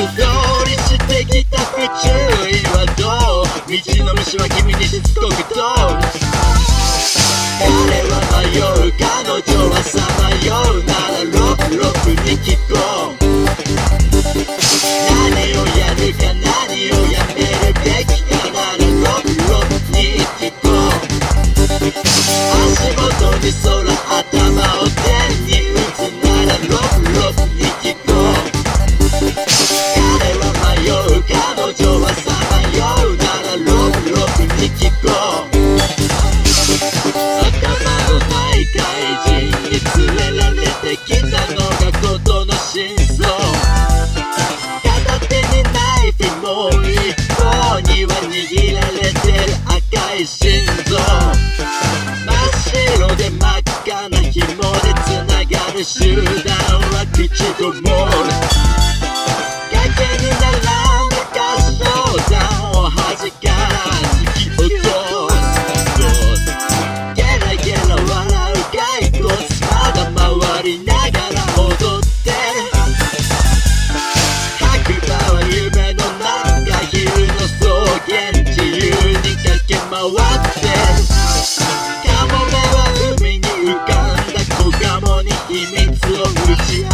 注意はどう？道の虫は君にしつこくと彼は迷う彼女はさまようならロックロックに聞こう。何をやるか何をやめるべきかならロックロックに聞こう。足元に空ぞ。真っ白で真っ赤な紐で繋がる集団は口ともる回って。カモメは海に浮かんだ。子ガモに秘密を打ち明け